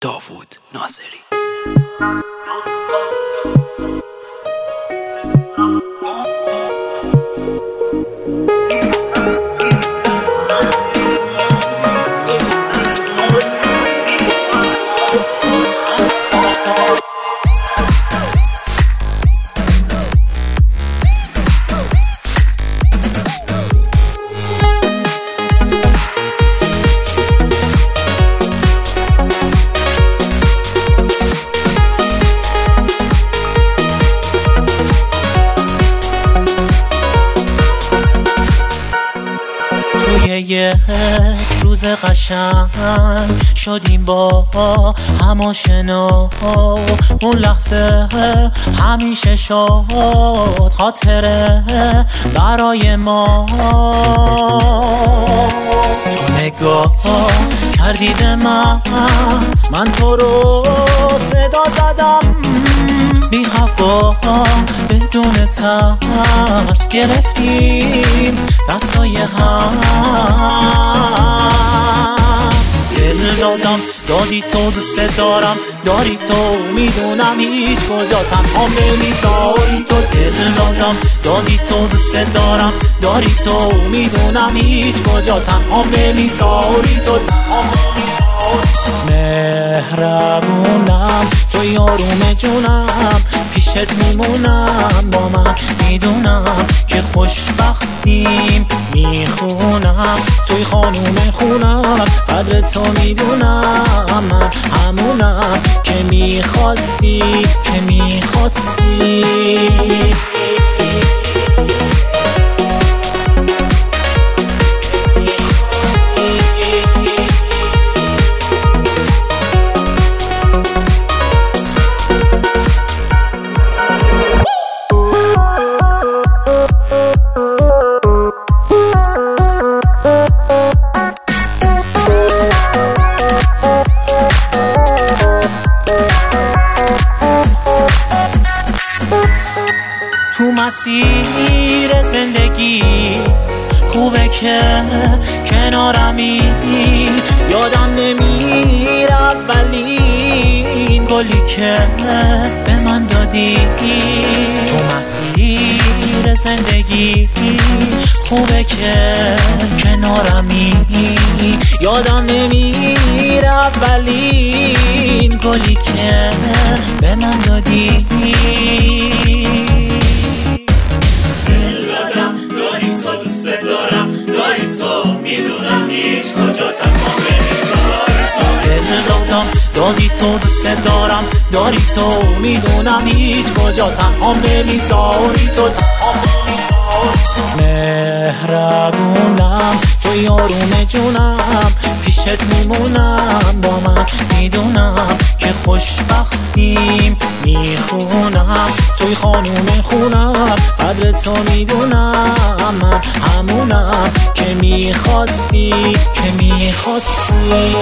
داوود ناصری. یک روز قشنگ شدیم با هم آشنا اون لحظه همیشه شد خاطره برای ما. تو نگاه کردی به من من تو رو صدا زدم. بی هوا بدون ترس گرفتیم دستای هم. دل دادم دادی تو دوست دارم داری تو می‌دونم هیچ کجا تنها نمی‌ذاری تو. دل دادم دادی تو دوست دارم داری تو می‌دونم هیچ کجا تنها نمی‌ذاری تو. مهربونم تو یاروم جونم پیشت میمونم. با من می‌دونم که خوشبختیم. می‌خونم. توی خانوم خونم. قدر تو می‌دونم. من همونم که می‌خواستی که می‌خواستی. زندگی. خوبه که کنارمی. یادم نمیره اولین گلی که به من دادی. تو مسیر زندگی. خوبه که کنارمی. یادم نمیره اولین گلی که به من دادی. دادی تو دوست دارم داری تو می‌دونم هیچ کجا تنها نمی‌ذاری تو تنها مهربونم تو یاروم جونم پیشت میمونم. می‌خونم توی خانوم خونم قدر تو می‌دونم. من همونم که می‌خواستی که می‌خواستی.